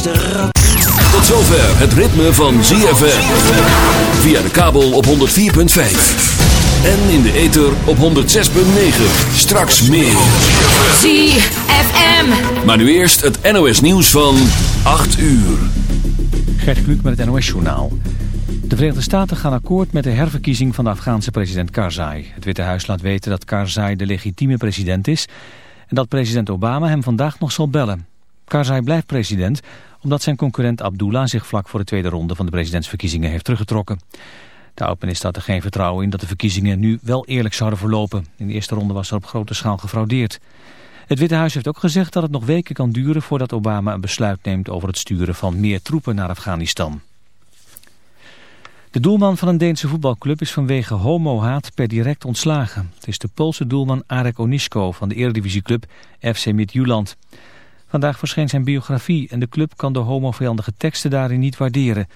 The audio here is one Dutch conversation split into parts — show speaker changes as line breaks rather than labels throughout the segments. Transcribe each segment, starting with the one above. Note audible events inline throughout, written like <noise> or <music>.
Tot zover het ritme van ZFM. Via de kabel op 104.5. En in de ether op 106.9. Straks meer.
ZFM.
Maar nu eerst het NOS nieuws van 8 uur.
Gert Kluk met het NOS-journaal. De Verenigde Staten gaan akkoord met de herverkiezing van de Afghaanse president Karzai. Het Witte Huis laat weten dat Karzai de legitieme president is... en dat president Obama hem vandaag nog zal bellen. Karzai blijft president omdat zijn concurrent Abdullah zich vlak voor de tweede ronde van de presidentsverkiezingen heeft teruggetrokken. De oud-minister had er geen vertrouwen in dat de verkiezingen nu wel eerlijk zouden verlopen. In de eerste ronde was er op grote schaal gefraudeerd. Het Witte Huis heeft ook gezegd dat het nog weken kan duren voordat Obama een besluit neemt over het sturen van meer troepen naar Afghanistan. De doelman van een Deense voetbalclub is vanwege homohaat per direct ontslagen. Het is de Poolse doelman Arek Onisko van de eredivisieclub FC Midtjylland. Vandaag verscheen zijn biografie en de club kan de homovijandige teksten daarin niet waarderen.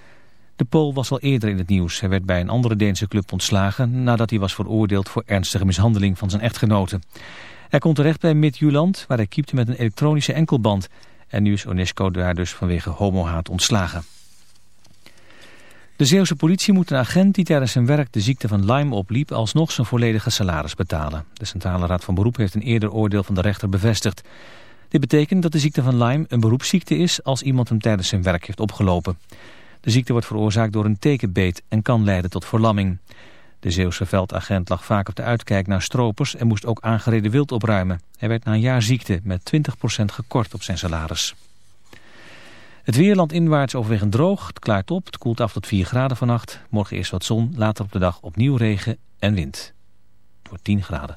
De Pool was al eerder in het nieuws. Hij werd bij een andere Deense club ontslagen nadat hij was veroordeeld voor ernstige mishandeling van zijn echtgenote. Hij komt terecht bij Midtjylland waar hij keepte met een elektronische enkelband. En nu is Onesco daar dus vanwege homohaat ontslagen. De Zeeuwse politie moet een agent die tijdens zijn werk de ziekte van Lyme opliep alsnog zijn volledige salaris betalen. De Centrale Raad van Beroep heeft een eerder oordeel van de rechter bevestigd. Dit betekent dat de ziekte van Lyme een beroepsziekte is als iemand hem tijdens zijn werk heeft opgelopen. De ziekte wordt veroorzaakt door een tekenbeet en kan leiden tot verlamming. De Zeeuwse veldagent lag vaak op de uitkijk naar stropers en moest ook aangereden wild opruimen. Hij werd na een jaar ziekte met 20% gekort op zijn salaris. Het weerland inwaarts overwegend droog. Het klaart op. Het koelt af tot 4 graden vannacht. Morgen eerst wat zon. Later op de dag opnieuw regen en wind. Het wordt 10 graden.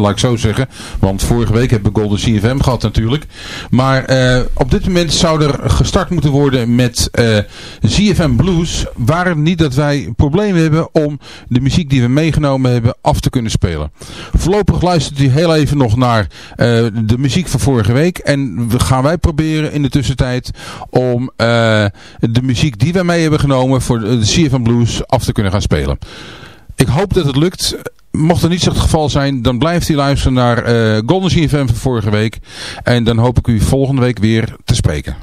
Laat ik zo zeggen. Want vorige week hebben we Golden CFM gehad natuurlijk. Maar uh, op dit moment zou er gestart moeten worden met uh, CFM Blues. Waar het niet dat wij problemen hebben om de muziek die we meegenomen hebben af te kunnen spelen. Voorlopig luistert u heel even nog naar uh, de muziek van vorige week. En we gaan wij proberen in de tussentijd om de muziek die wij mee hebben genomen voor de CFM Blues af te kunnen gaan spelen. Ik hoop dat het lukt. Mocht er niet zo het geval zijn, dan blijft u luisteren naar uh, Golden CFM van vorige week. En dan hoop ik u volgende week weer te spreken.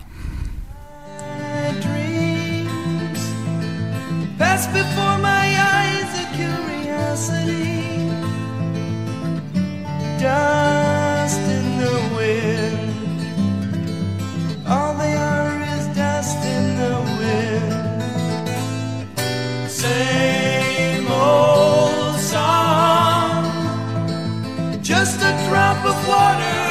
Just a drop of water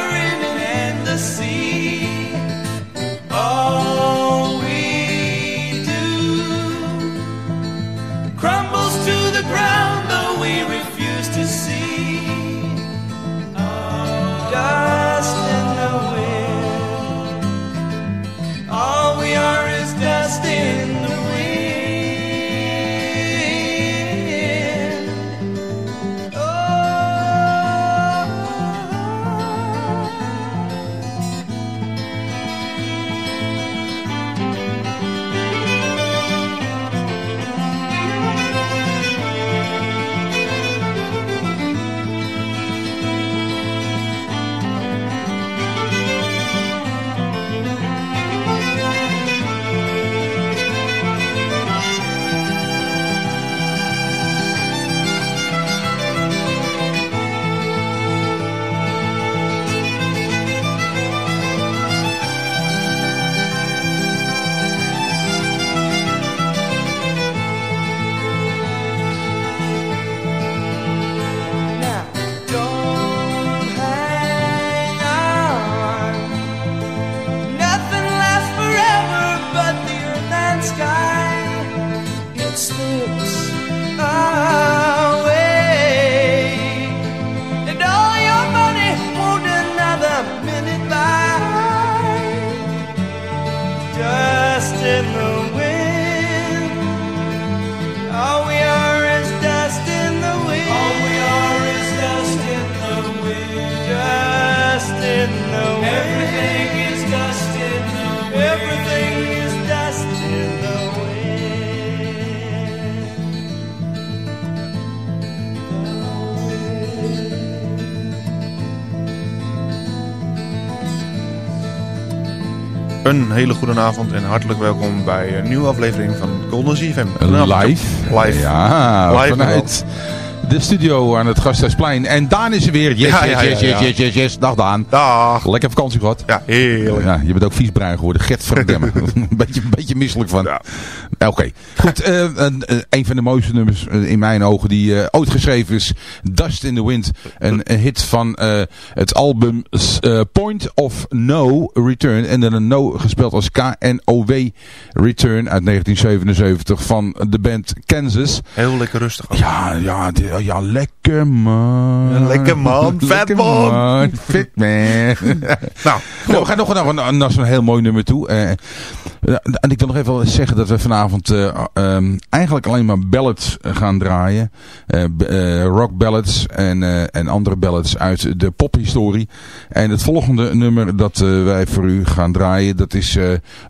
Een hele goede avond en hartelijk welkom bij een nieuwe aflevering van Golden ZFM.
Live.
Live.
Ja,
Live
vanuit de studio aan het Gasthuisplein. En Daan is er weer. Yes,
Ja,
yes,
ja,
yes,
ja,
yes,
ja.
yes, yes, yes. Dag Daan.
Dag.
Lekker vakantie gehad.
Ja, heerlijk.
Ja, je bent ook vies bruin geworden. Gert verdemmen. <laughs> een, beetje, een beetje misselijk van.
Ja.
Oké. Goed, eh, een, eh, een van de mooiste nummers eh, in mijn ogen die eh, ooit geschreven is. Dust in the Wind. Een, een hit van eh, het album eh, Point of No Return. En dan een no gespeeld als K-N-O-W Return uit 1977 van de band Kansas.
Heel lekker rustig.
Ja, ja, die- ja lekker man.
Lekker man. Vet man.
Fit man. <laughs>
Nou,
Nou, we gaan nog naar, een- naar zo'n heel mooi nummer toe. Eh, en ik wil nog even zeggen dat we vanavond eh, ehm, eigenlijk alleen maar ballads gaan draaien. Eh, rock ballads en, en andere ballads uit de pophistorie. En het volgende nummer dat wij voor u gaan draaien, dat is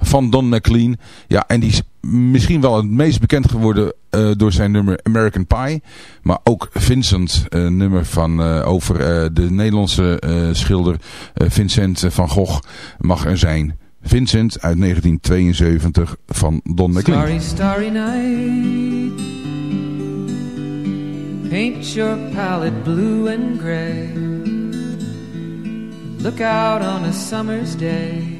van Don McLean. Ja, en die is misschien wel het meest bekend geworden eh, door zijn nummer American Pie. Maar ook Vincent, een nummer van, eh, over eh, de Nederlandse eh, schilder eh, Vincent van Gogh mag er zijn. Vincent uit 1972 van Don McLean.
Starry night. Paint your palette blue and gray. Look out on a summer's day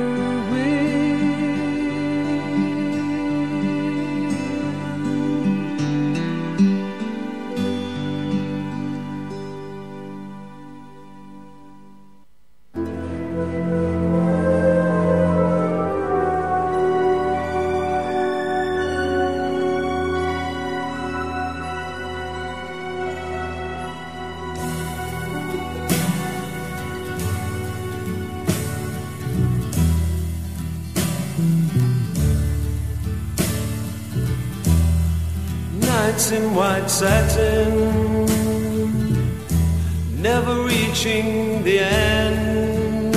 in white satin, never reaching the end.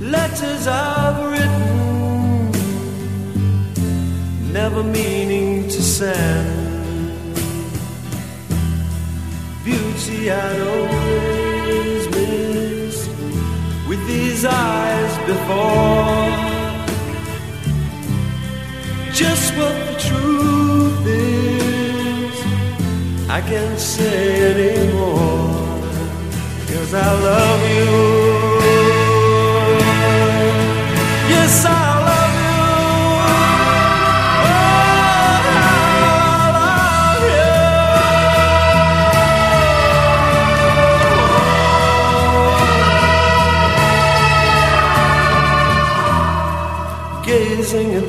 Letters I've written, never meaning to send. Beauty I'd always missed with these eyes before. Just what the truth I can't say anymore Cause I love you. Yes, I love you. Oh, I love you. Gazing at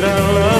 that love.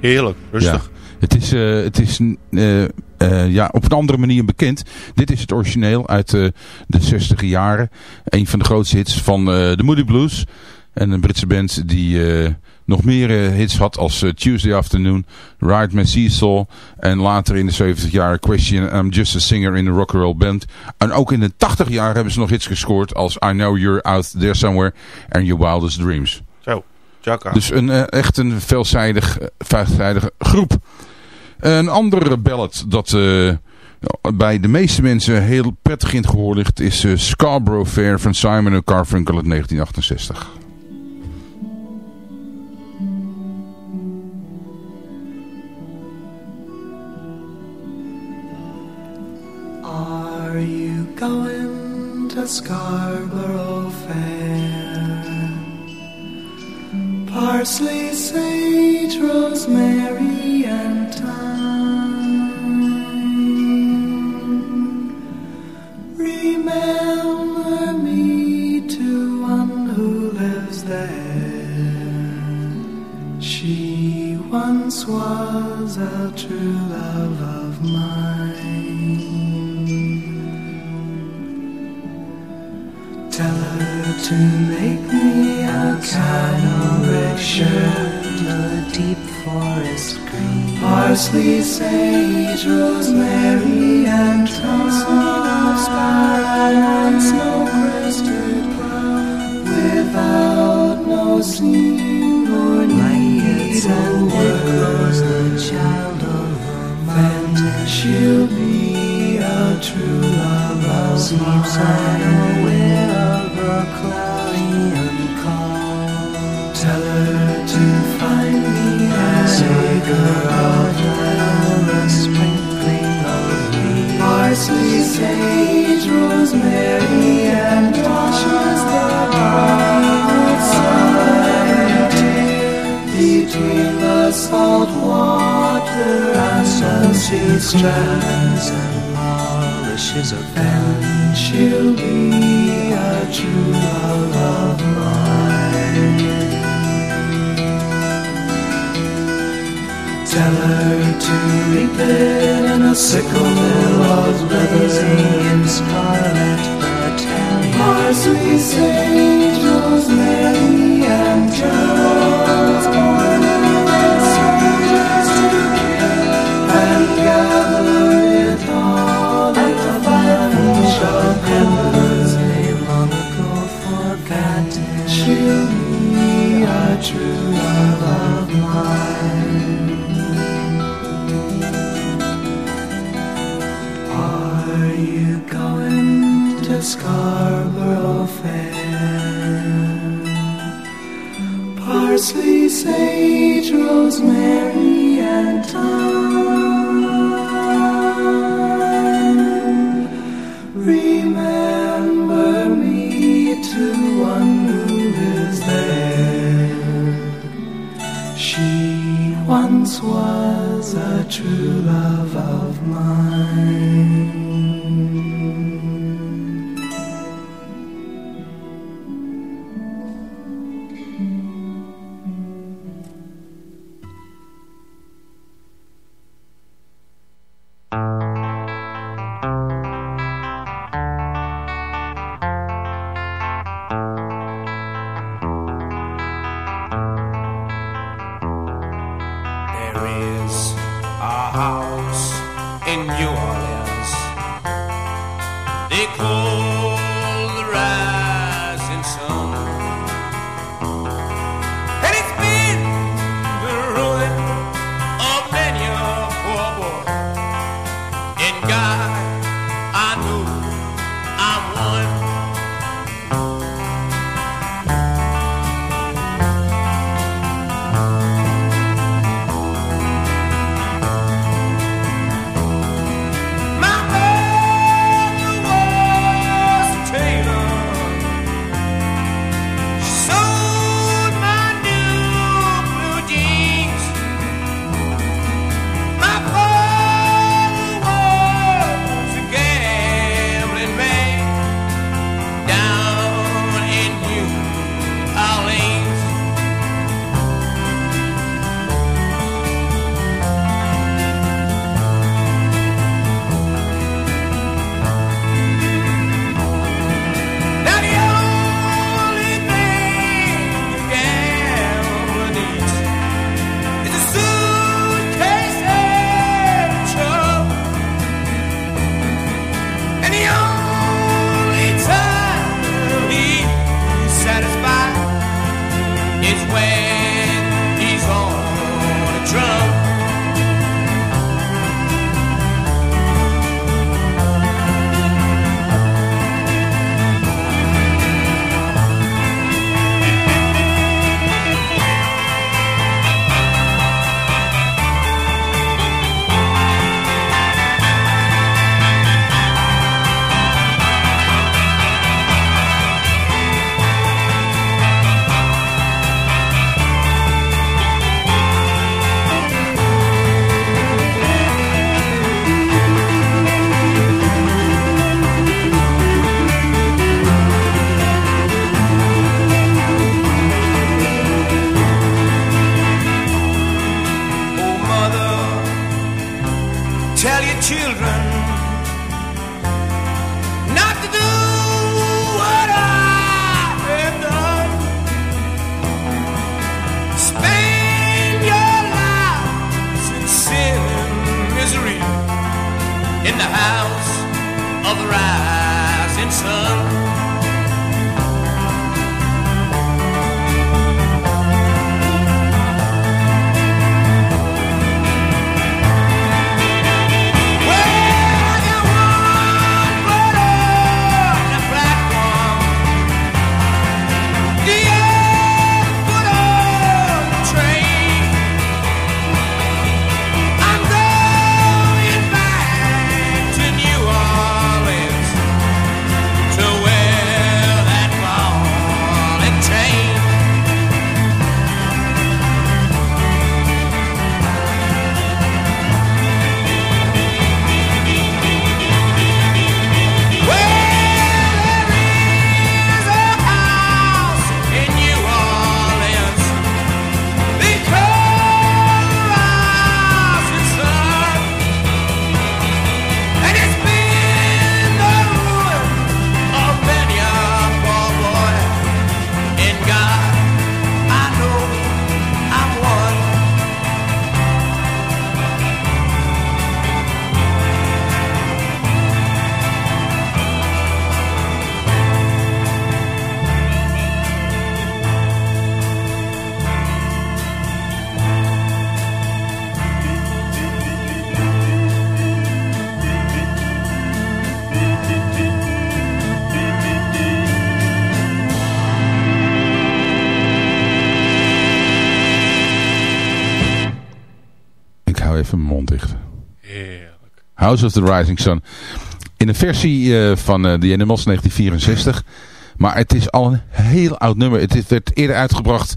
Heerlijk. Rustig.
Het is, uh, het is uh, uh, ja, op een andere manier bekend. Dit is het origineel uit de 60 jaren. Een van de grootste hits van de Moody Blues. En een Britse band die nog meer hits had als Tuesday Afternoon, Ride My Seesaw. En later in de 70 jaren Question, I'm Just a Singer in a Rock and Roll Band. En ook in de 80 jaar hebben ze nog hits gescoord als I Know You're Out There Somewhere en Your Wildest Dreams.
Chaka.
Dus een, uh, echt een veelzijdig, veelzijdige groep. Een andere ballad dat uh, bij de meeste mensen heel prettig in het gehoor ligt... is uh, Scarborough Fair van Simon Carfunkel uit 1968.
Are you going to Scarborough Fair? Parsley, sage, rosemary, and thyme. Remember me to one who lives there. She once was a true love of mine. Tell her to make me a canoric shirt,
a deep forest green,
parsley, sage, rosemary, and thyme, and snow-crested pearl, without no seam nor need
and
of
grows the child of mountain.
she'll be a true love of
Sleeps unaware of her
sage, rosemary, and salt water and strands.
and polishes a
And she'll be a true love of mine. celery to repair and a sickle bill of easy
in scarlet battalion.
Parsley, sage, rosemary.
House of the rising sun.
House of the Rising Sun. In een versie eh, van eh, The Animals 1964. Maar het is al een heel oud nummer. Het werd eerder uitgebracht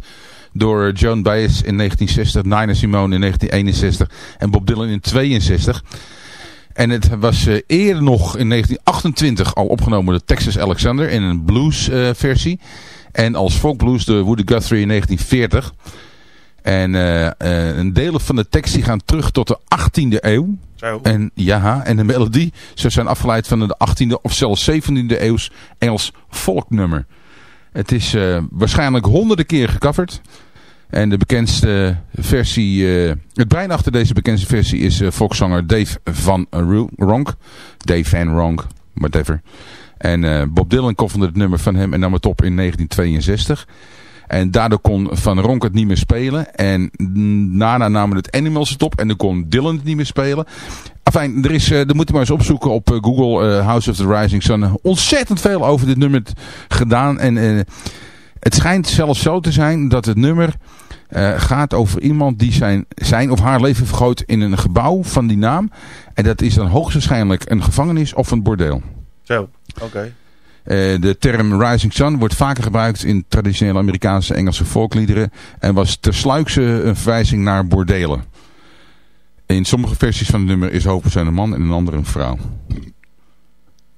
door Joan Baez in 1960, Nina Simone in 1961 en Bob Dylan in 62. En het was eh, eerder nog in 1928 al opgenomen door Texas Alexander in een blues versie. En als folkblues door Woody Guthrie in 1940. En een delen van de tekst die gaan terug tot de 18e eeuw. En ja, en de melodie zou zijn afgeleid van de 18e of zelfs 17e eeuws Engels volknummer. Het is eh, waarschijnlijk honderden keer gecoverd. En de bekendste versie, eh, het brein achter deze bekendste versie is eh volkszanger Dave van Ro- Ronk. Dave van Ronk. whatever. En Bob Dylan koffelde het nummer van hem en nam het op in 1962. En daardoor kon Van Ronk het niet meer spelen. En daarna namen het Animals het op. En dan kon Dylan het niet meer spelen. Enfin, er is, er moet je maar eens opzoeken op uh, Google uh, House of the Rising Sun. Ontzettend veel over dit nummer gedaan. En het schijnt zelfs zo te zijn dat het nummer gaat over iemand die zijn, zijn of haar leven vergroot in een gebouw van die naam. En dat is dan hoogstwaarschijnlijk een gevangenis of een bordeel.
Zo, oké.
De term Rising Sun wordt vaker gebruikt in traditionele Amerikaanse Engelse volkliederen en was tersluikse een verwijzing naar bordelen. In sommige versies van het nummer is hoofdpersoon een man en een andere een vrouw.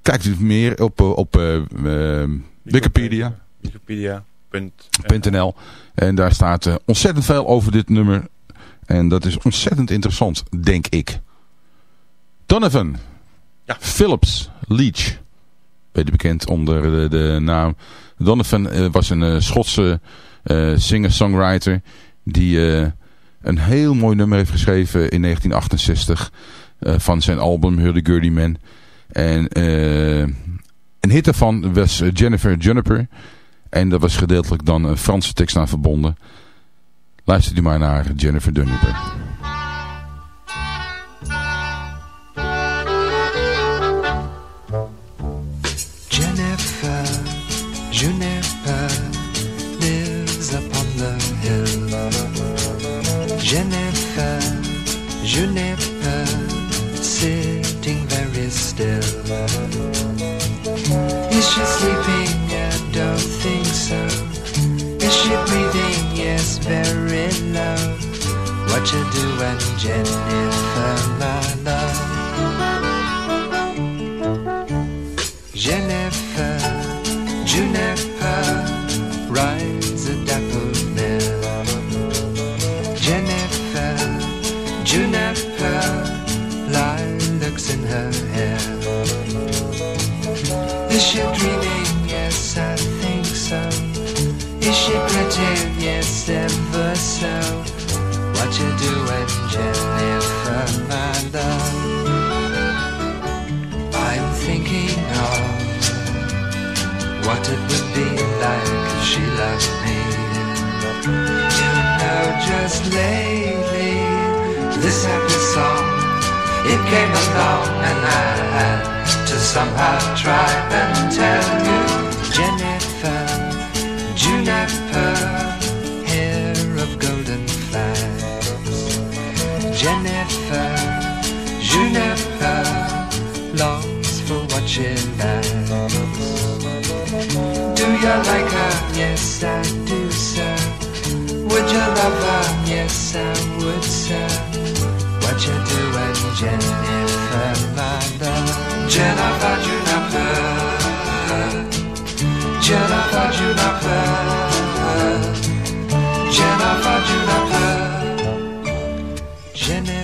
Kijkt u meer op, op uh, uh, Wikipedia.
Wikipedia.nl
En daar staat ontzettend veel over dit nummer. En dat is ontzettend interessant, denk ik. Donovan.
Ja.
Phillips Leach beter bekend onder de, de naam Donovan, uh, was een uh, Schotse uh, singer-songwriter die een heel mooi nummer heeft geschreven in 1968 van zijn album Hurdy-Gurdy Man. En een hit daarvan was Jennifer Juniper en daar was gedeeltelijk dan een Franse tekst aan verbonden. Luister u maar naar Jennifer. Juniper
longs for she lacks. Do you like her? Yes, I do, sir. Would you love her? Yes, I would, sir. What you do doing, Jennifer, my love? Jennifer Juniper. Jennifer Juniper. Jennifer Juniper. Jennifer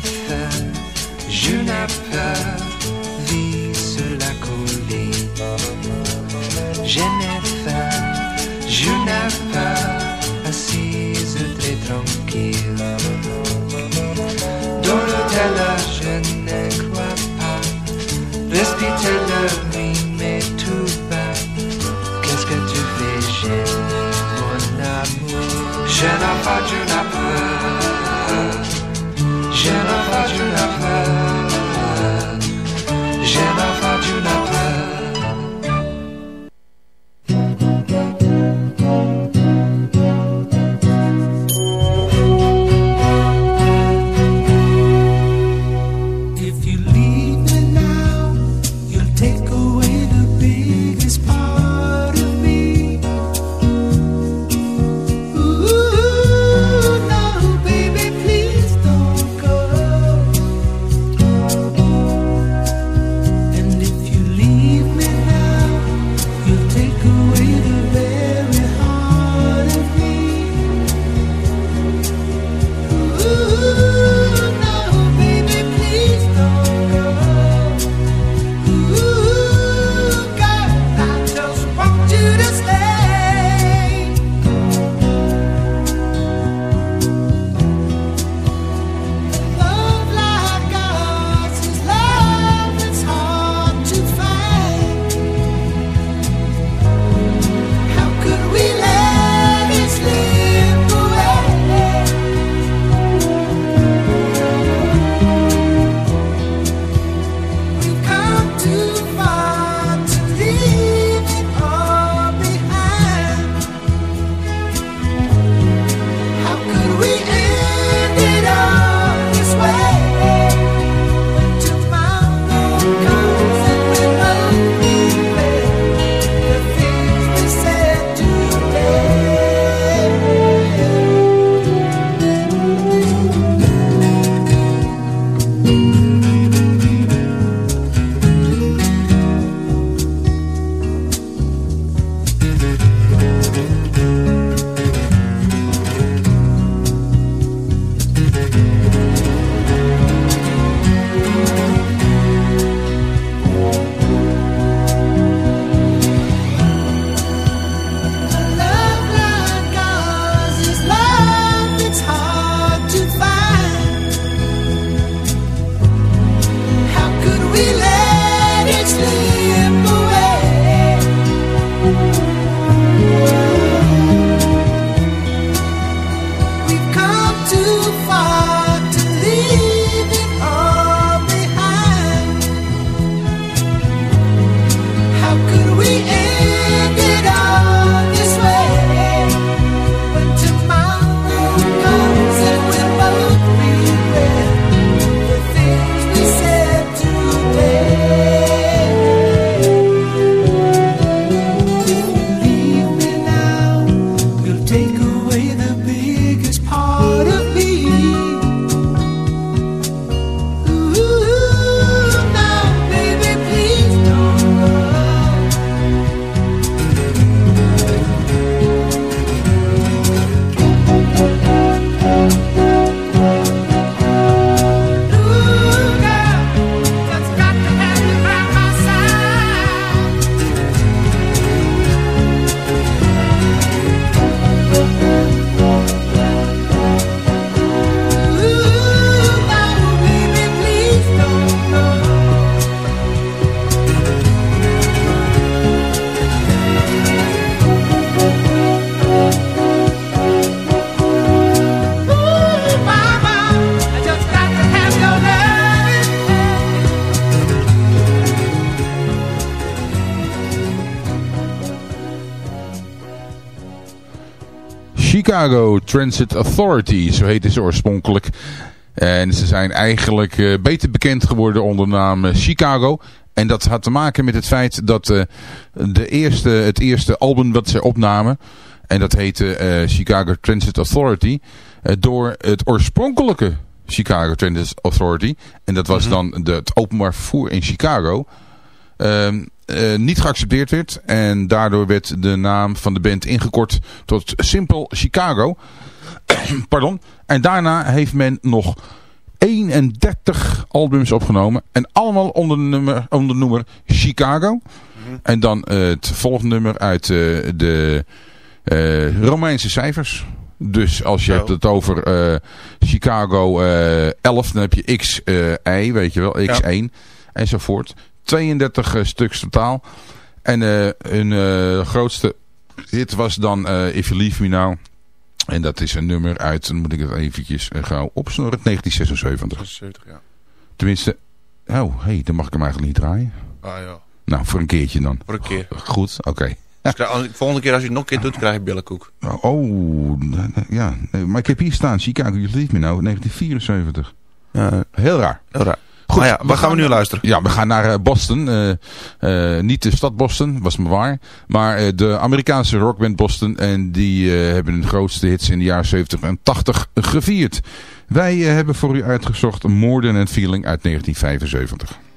Chicago Transit Authority, zo heette ze oorspronkelijk. En ze zijn eigenlijk eh, beter bekend geworden onder de naam eh, Chicago. En dat had te maken met het feit dat eh, de eerste, het eerste album dat ze opnamen... en dat heette Chicago Transit Authority... door het oorspronkelijke Chicago Transit Authority... en dat was dan de, het openbaar vervoer in Chicago... ehm, eh, niet geaccepteerd werd. En daardoor werd de naam van de band ingekort tot Simple Chicago. <clears throat> Pardon. En daarna heeft men nog 31 albums opgenomen. En allemaal onder de nummer, onder de noemer Chicago. En dan eh, het volgende nummer uit eh, de Romeinse cijfers. Dus als je
Zo.
hebt het over Chicago eh 11, dan heb je XI, weet je wel, X1 enzovoort. 32 eh, stuks totaal. En eh hun eh, grootste hit was dan eh, If You Leave Me Now. En dat is een nummer uit, dan moet ik het eventjes gauw opsnorren, 1976.
70, ja.
Tenminste, oh, hey, dan mag ik hem eigenlijk niet draaien.
Ah ja,
Nou, voor een keertje dan.
voor een keer.
Goed, oké.
Dus als- volgende keer als je het nog een keer doet, krijg je billenkoek.
Oh, ja. Maar ik heb hier staan, Chicago, You Leave Me Now, 1974.
Ja,
Heel raar.
heel raar.
Goed,
ja, waar gaan we nu luisteren?
Ja, we gaan naar eh, Boston. Eh, eh, niet de stad Boston, was me waar. Maar eh, de Amerikaanse rockband Boston. En die eh, hebben hun grootste hits in de jaren 70 en 80 gevierd. Wij hebben voor u uitgezocht More Than a Feeling uit 1975.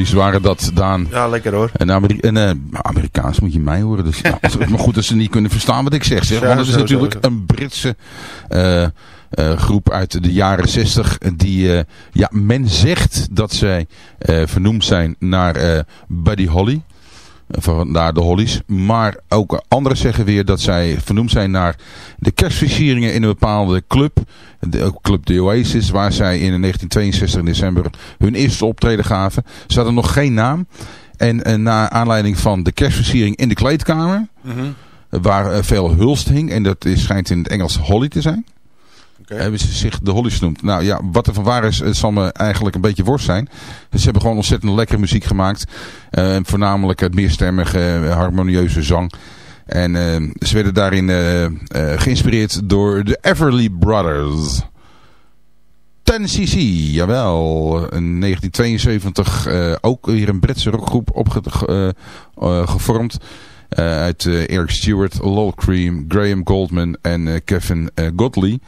Hollies waren dat, Daan.
Ja, lekker hoor.
En, Ameri en eh, Amerikaans moet je mij horen. Dus, nou, maar goed dat ze niet kunnen verstaan wat ik zeg. zeg. Want het is natuurlijk een Britse eh, eh, groep uit de jaren 60. Die, ja, men zegt dat zij vernoemd zijn naar Buddy Holly. Vandaar de Hollies. Maar ook anderen zeggen weer dat zij vernoemd zijn naar de kerstversieringen in een bepaalde club. De club The Oasis. Waar zij in 1962 in december hun eerste optreden gaven. Ze hadden nog geen naam. En eh, na aanleiding van de kerstversiering in de kleedkamer. Waar eh, veel hulst hing. En dat is, schijnt in het Engels Holly te zijn. Hebben ze zich de Hollies genoemd. Nou ja, wat er van waar is, zal me eigenlijk een beetje worst zijn. Ze hebben gewoon ontzettend lekkere muziek gemaakt. Eh, voornamelijk het meerstemmige, eh, harmonieuze zang. En eh, ze werden daarin geïnspireerd door de Everly Brothers. 10cc, jawel. In 1972 eh, ook weer een Britse rockgroep opge ge- gevormd. Eh, uit Eric Stewart, Lol Cream, Graham Goldman en Kevin Godley.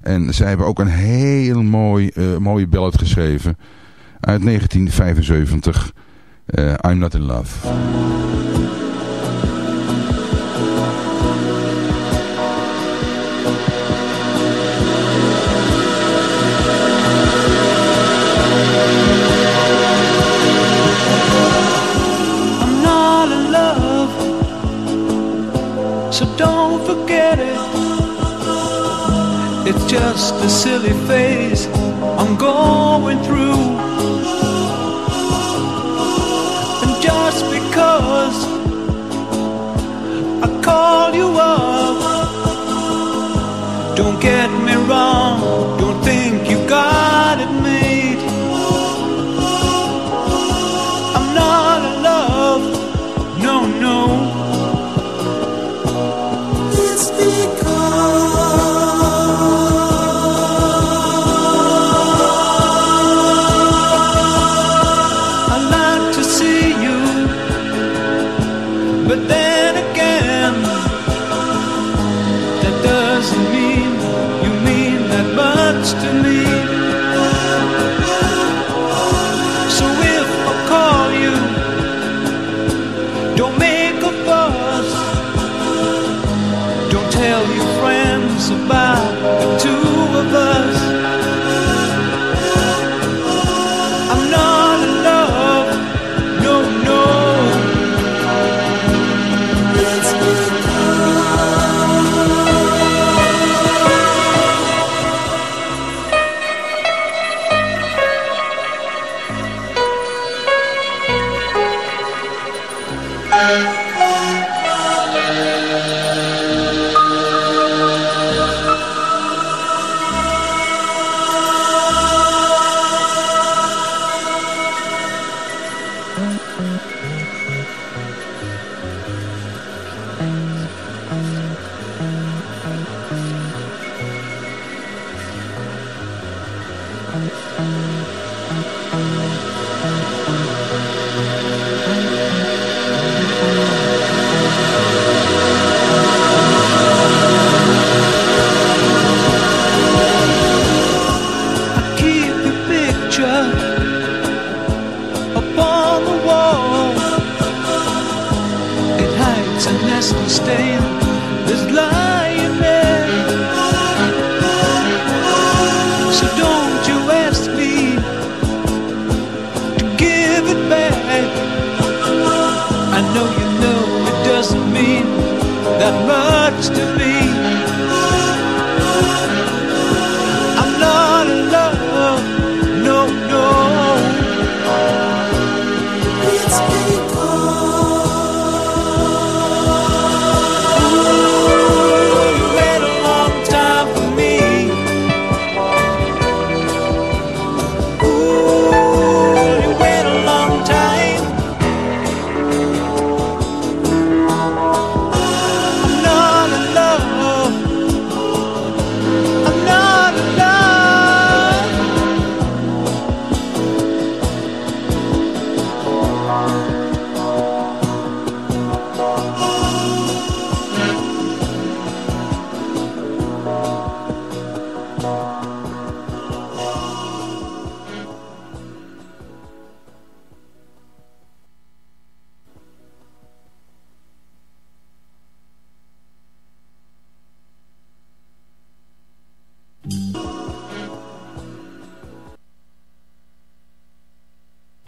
En zij hebben ook een heel mooi, eh, mooie ballad geschreven. Uit 1975. eh, I'm Not In Love.
Just a silly phase I'm going through. And just because I call you up, don't get me wrong,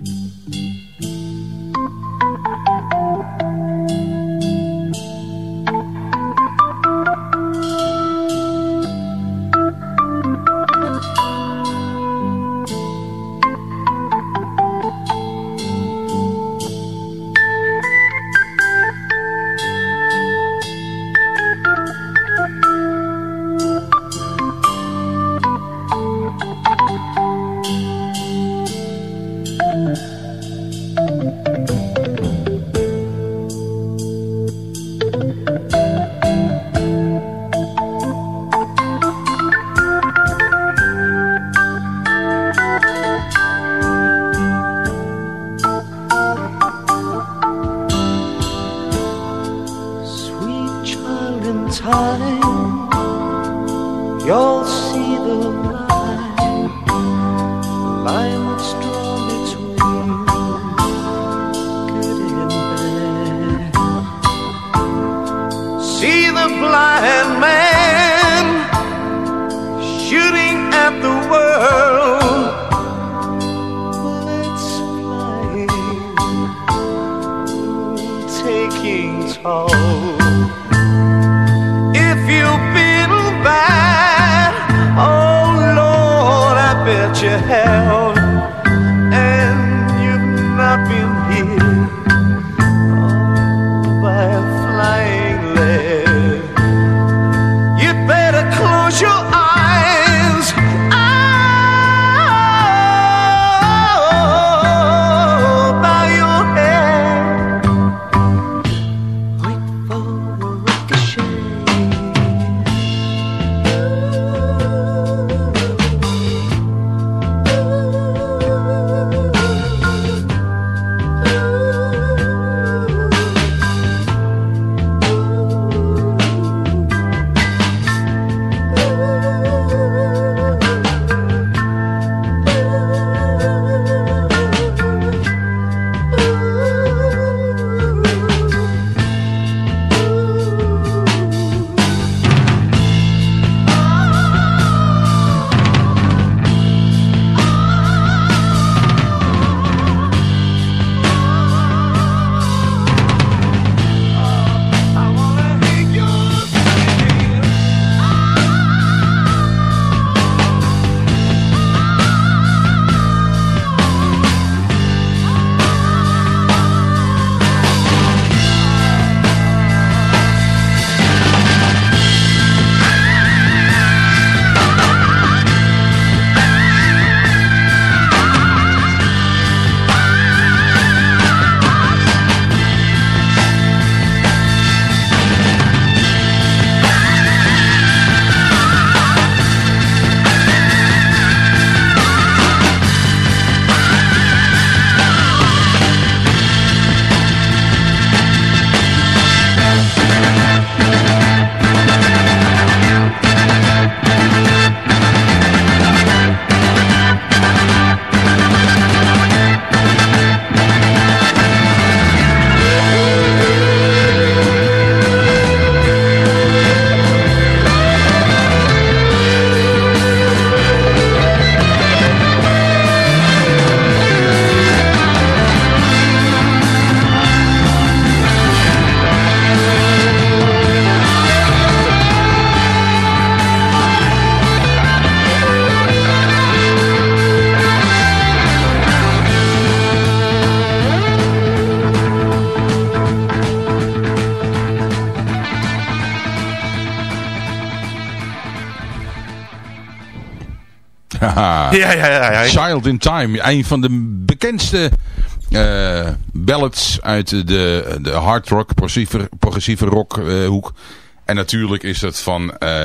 Mm-hmm.
Ja, ja, ja. ja.
Child in Time. Een van de bekendste eh, ballads uit de, de hard rock, progressieve, progressieve rock eh, hoek. En natuurlijk is het van eh,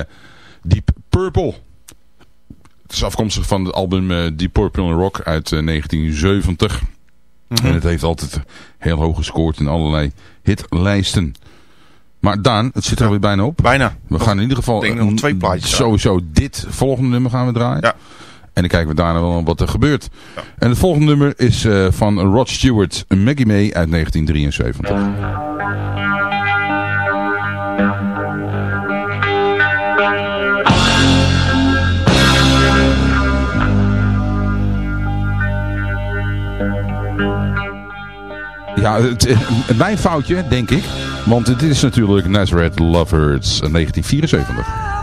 Deep Purple. Het is afkomstig van het album Deep Purple Rock uit eh, 1970.
En het heeft altijd heel hoog gescoord in allerlei hitlijsten. Maar Daan, het zit er alweer bijna op.
Bijna.
We gaan in ieder geval
Ik denk nog twee plaatjes
sowieso dit volgende nummer gaan we draaien.
Ja.
En dan kijken we daarna wel wat er gebeurt. En het volgende nummer is eh, van Rod Stewart, Maggie May uit 1973. Ja, het- mijn foutje, denk ik. Want dit is natuurlijk Nazareth Lovers 1974.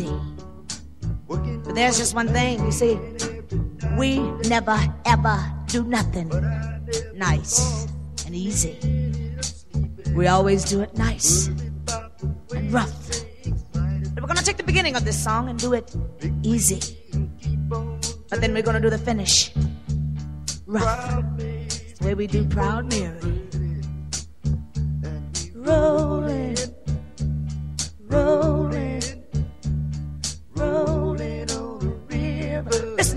Easy. But there's just one thing, you see, we never ever do nothing nice and easy. We always do it nice and rough. But we're gonna take the beginning of this song and do it easy. But then we're gonna do the finish rough. Way we do Proud Mary. Rolling,